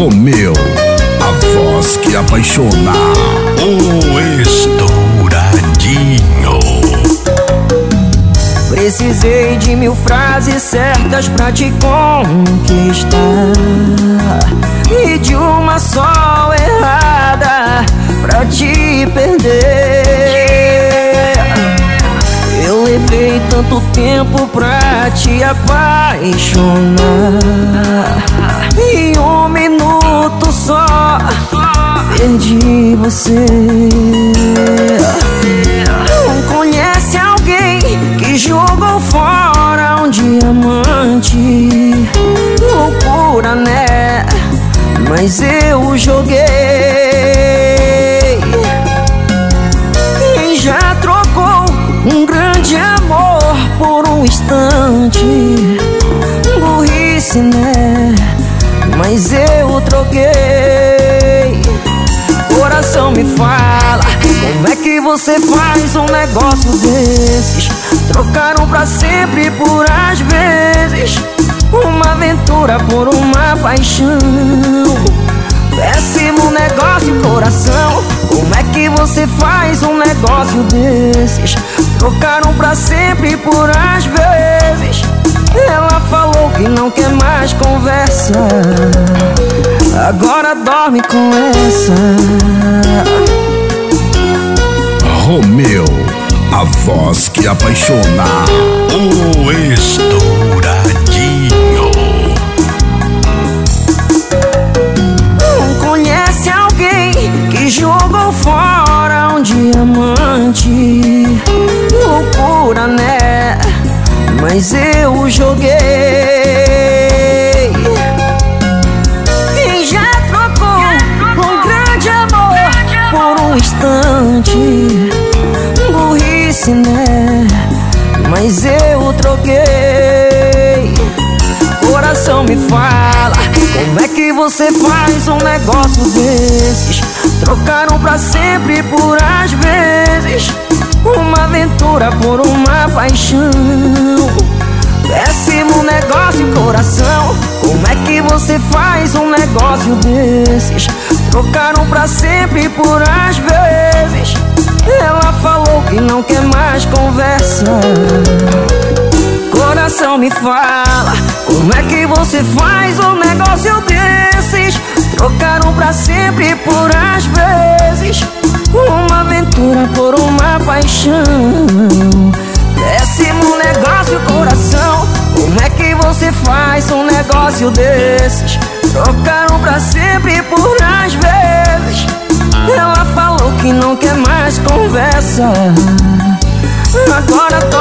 Romeu, a voz que apaixona. O estouradinho. Precisei de mil frases certas pra te conquistar E de uma só errada pra te perder Eu levei tanto tempo pra te apaixonar E um você. Não conhece alguém que jogou fora um diamante. Loucura, né? Mas eu joguei. Quem já trocou um grande amor por um instante? Burrice, né? Mas eu troquei me fala. Como é que você faz um negócio desses? Trocaram pra sempre por às vezes. Uma aventura por uma paixão. Péssimo negócio, coração. Como é que você faz um negócio desses? Trocaram pra sempre por às vezes. Ela falou que não quer mais conversa Agora dorme com essa Romeu, a voz que apaixona. O estouradinho. Não conhece alguém que jogou fora um diamante Loucura, né? Mas eu joguei um instante. Burrice, né? Mas eu troquei. Coração me fala Como é que você faz um negócio desses? Trocaram pra sempre por às vezes. Uma aventura por uma paixão. Péssimo negócio, coração. Como é que você faz um negócio desses? Trocaram pra sempre por às Coração me fala. Como é que você faz um negócio desses? Trocaram pra sempre por às vezes. Uma aventura por uma paixão. Péssimo negócio, coração. Como é que você faz um negócio desses? Trocaram pra sempre por às vezes. Ela falou que não quer mais conversa. Agora tô